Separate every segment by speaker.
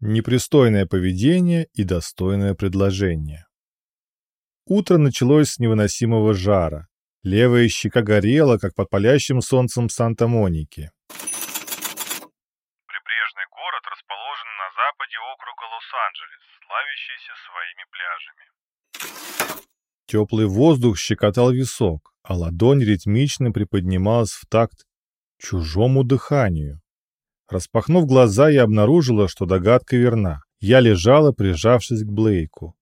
Speaker 1: Непристойное поведение и достойное предложение. Утро началось с невыносимого жара. Левая щека горела, как под палящим солнцем Санта-Моники.
Speaker 2: Прибрежный город расположен на западе округа Лос-Анджелес, славящийся своими пляжами.
Speaker 1: Теплый воздух щекотал висок, а ладонь ритмично приподнималась в такт чужому дыханию. Распахнув глаза, я обнаружила, что догадка верна. Я лежала, прижавшись к Блейку.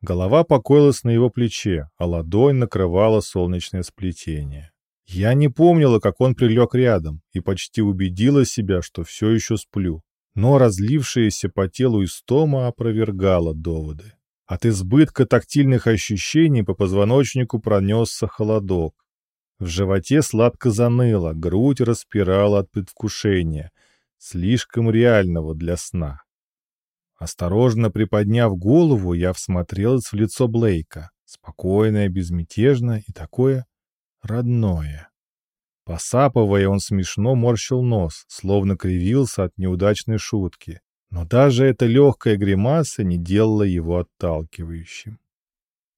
Speaker 1: Голова покоилась на его плече, а ладонь накрывала солнечное сплетение. Я не помнила, как он прилег рядом, и почти убедила себя, что все еще сплю. Но разлившаяся по телу истома опровергала доводы. От избытка тактильных ощущений по позвоночнику пронесся холодок. В животе сладко заныло, грудь распирала от предвкушения — слишком реального для сна. Осторожно приподняв голову, я всмотрелась в лицо Блейка, спокойное, безмятежное и такое родное. Посапывая, он смешно морщил нос, словно кривился от неудачной шутки, но даже эта легкая гримаса не делала его отталкивающим.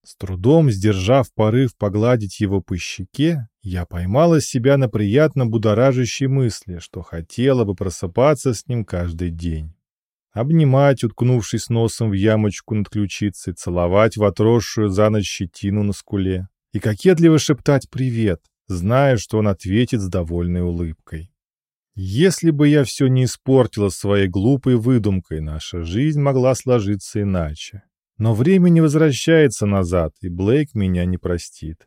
Speaker 1: С трудом сдержав порыв погладить его по щеке, я поймала себя на приятно будоражащей мысли, что хотела бы просыпаться с ним каждый день. Обнимать, уткнувшись носом в ямочку над ключицей, целовать в отросшую за ночь щетину на скуле и кокетливо шептать «привет», зная, что он ответит с довольной улыбкой. Если бы я все не испортила своей глупой выдумкой, наша жизнь могла сложиться иначе. Но время не возвращается назад, и Блейк меня не простит.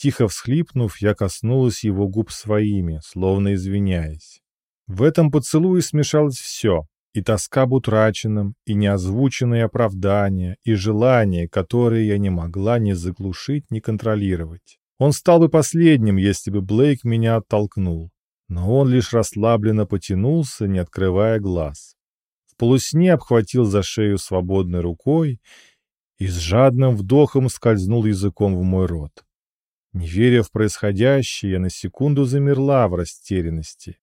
Speaker 1: Тихо всхлипнув, я коснулась его губ своими, словно извиняясь. В этом поцелуе смешалось все — и тоска об утраченном, и неозвученные оправдания, и желания, которые я не могла ни заглушить, ни контролировать. Он стал бы последним, если бы Блейк меня оттолкнул. Но он лишь расслабленно потянулся, не открывая глаз полусне обхватил за шею свободной рукой и с жадным вдохом скользнул языком в мой рот. Не веря в происходящее, я на секунду замерла в растерянности.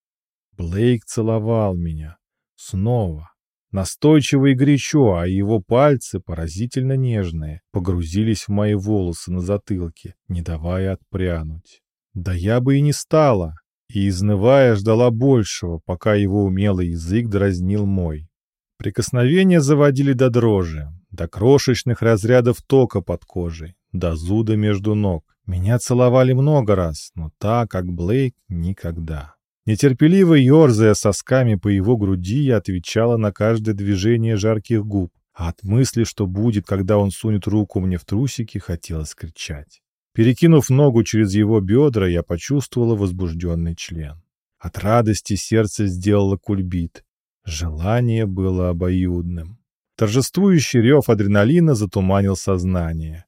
Speaker 1: Блейк целовал меня. Снова. Настойчиво и горячо, а его пальцы, поразительно нежные, погрузились в мои волосы на затылке, не давая отпрянуть. Да я бы и не стала, и, изнывая, ждала большего, пока его умелый язык дразнил мой. Прикосновения заводили до дрожи, до крошечных разрядов тока под кожей, до зуда между ног. Меня целовали много раз, но так, как Блейк, никогда. Нетерпеливо ерзая сосками по его груди, я отвечала на каждое движение жарких губ, а от мысли, что будет, когда он сунет руку мне в трусики, хотелось кричать. Перекинув ногу через его бедра, я почувствовала возбужденный член. От радости сердце сделало кульбит. Желание было обоюдным. Торжествующий рев адреналина затуманил сознание.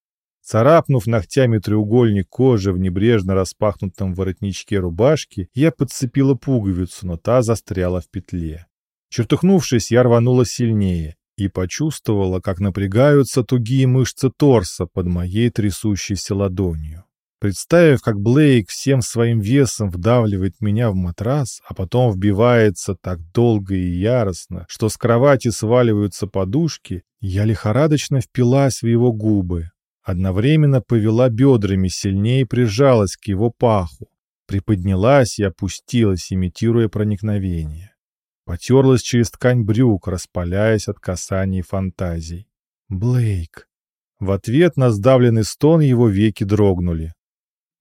Speaker 1: Царапнув ногтями треугольник кожи в небрежно распахнутом воротничке рубашки, я подцепила пуговицу, но та застряла в петле. Чертухнувшись, я рванула сильнее и почувствовала, как напрягаются тугие мышцы торса под моей трясущейся ладонью. Представив, как Блейк всем своим весом вдавливает меня в матрас, а потом вбивается так долго и яростно, что с кровати сваливаются подушки, я лихорадочно впилась в его губы. Одновременно повела бедрами, сильнее прижалась к его паху, приподнялась и опустилась, имитируя проникновение. Потерлась через ткань брюк, распаляясь от касаний фантазий. «Блейк!» В ответ на сдавленный стон его веки дрогнули.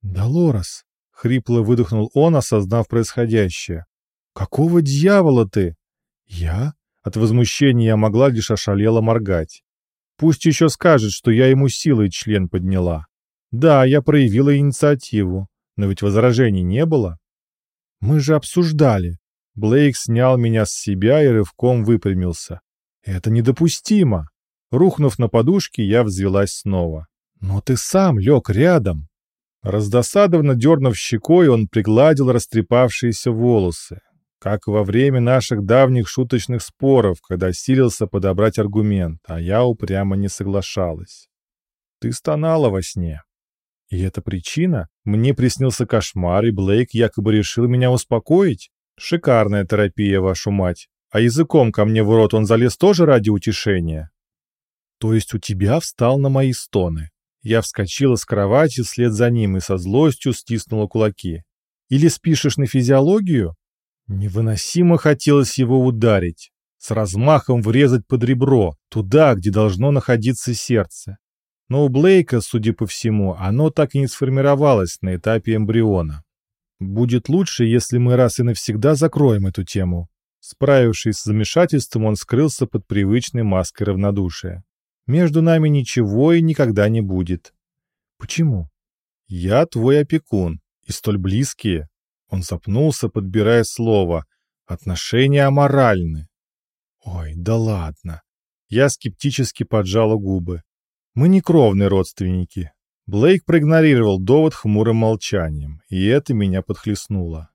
Speaker 1: «Долорес!» — хрипло выдохнул он, осознав происходящее. «Какого дьявола ты?» «Я?» От возмущения я могла лишь ошалело моргать. Пусть еще скажет, что я ему силой член подняла. Да, я проявила инициативу, но ведь возражений не было. Мы же обсуждали. Блейк снял меня с себя и рывком выпрямился. Это недопустимо. Рухнув на подушке, я взвелась снова. Но ты сам лег рядом. Раздосадованно дернув щекой, он пригладил растрепавшиеся волосы, как во время наших давних шуточных споров, когда силился подобрать аргумент, а я упрямо не соглашалась. Ты стонала во сне. И эта причина? Мне приснился кошмар, и Блейк якобы решил меня успокоить? Шикарная терапия, вашу мать. А языком ко мне в рот он залез тоже ради утешения? То есть у тебя встал на мои стоны. Я вскочила с кровати вслед за ним и со злостью стиснула кулаки. Или спишешь на физиологию? Невыносимо хотелось его ударить, с размахом врезать под ребро, туда, где должно находиться сердце. Но у Блейка, судя по всему, оно так и не сформировалось на этапе эмбриона. Будет лучше, если мы раз и навсегда закроем эту тему. Справившись с замешательством, он скрылся под привычной маской равнодушия. Между нами ничего и никогда не будет. Почему? Я твой опекун, и столь близкие. Он запнулся, подбирая слово. Отношения аморальны. Ой, да ладно. Я скептически поджала губы. Мы не кровные родственники. Блейк проигнорировал довод хмурым молчанием, и это меня подхлестнуло.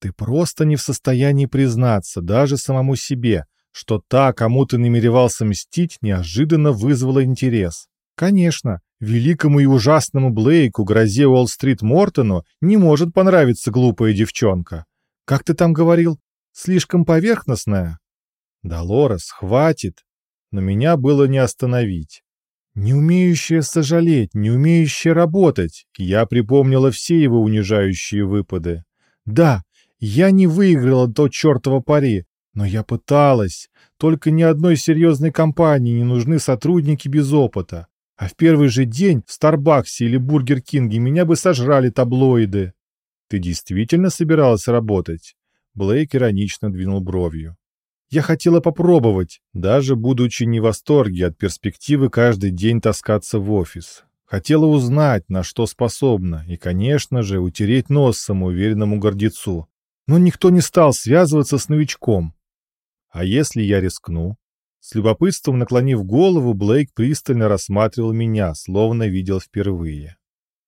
Speaker 1: Ты просто не в состоянии признаться даже самому себе, что та, кому ты намеревался мстить, неожиданно вызвала интерес. Конечно, великому и ужасному Блейку, грозе Уолл-стрит Мортону, не может понравиться глупая девчонка. Как ты там говорил? Слишком поверхностная? Долорес, хватит. Но меня было не остановить. Не умеющая сожалеть, не умеющая работать. Я припомнила все его унижающие выпады. Да, я не выиграла то чертово пари, но я пыталась. Только ни одной серьезной компании не нужны сотрудники без опыта. А в первый же день в Старбаксе или Бургер Кинге меня бы сожрали таблоиды. Ты действительно собиралась работать? Блейк иронично двинул бровью. Я хотела попробовать, даже будучи не в восторге от перспективы каждый день таскаться в офис. Хотела узнать, на что способна, и, конечно же, утереть нос самоуверенному гордецу. Но никто не стал связываться с новичком. А если я рискну? С любопытством наклонив голову, Блейк пристально рассматривал меня, словно видел впервые.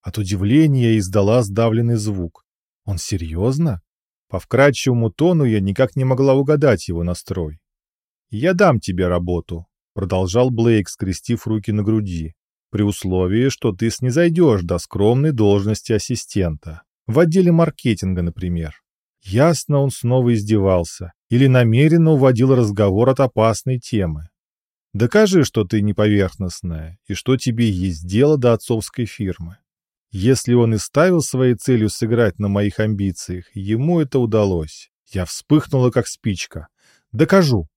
Speaker 1: От удивления издала сдавленный звук. Он серьезно? По вкрадчивому тону я никак не могла угадать его настрой. «Я дам тебе работу», — продолжал Блейк, скрестив руки на груди, «при условии, что ты снизойдешь до скромной должности ассистента. В отделе маркетинга, например. Ясно, он снова издевался или намеренно уводил разговор от опасной темы. Докажи, что ты не поверхностная и что тебе есть дело до отцовской фирмы. Если он и ставил своей целью сыграть на моих амбициях, ему это удалось. Я вспыхнула, как спичка. Докажу.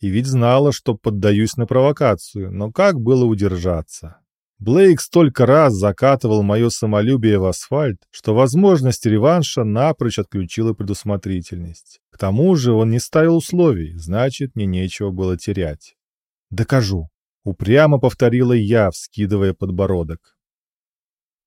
Speaker 1: И ведь знала, что поддаюсь на провокацию, но как было удержаться? Блейк столько раз закатывал мое самолюбие в асфальт, что возможность реванша напрочь отключила предусмотрительность. К тому же он не ставил условий, значит, мне нечего было терять. «Докажу», — упрямо повторила я, вскидывая подбородок.